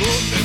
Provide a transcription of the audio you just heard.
Look